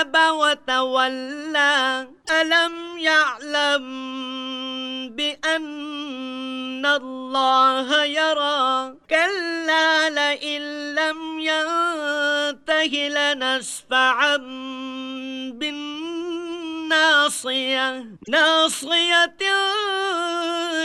كذب وتولى. ألم يعلم بأن الله يرى؟ كلا لئن لم ينته لنسفعا بالناصية. ناصية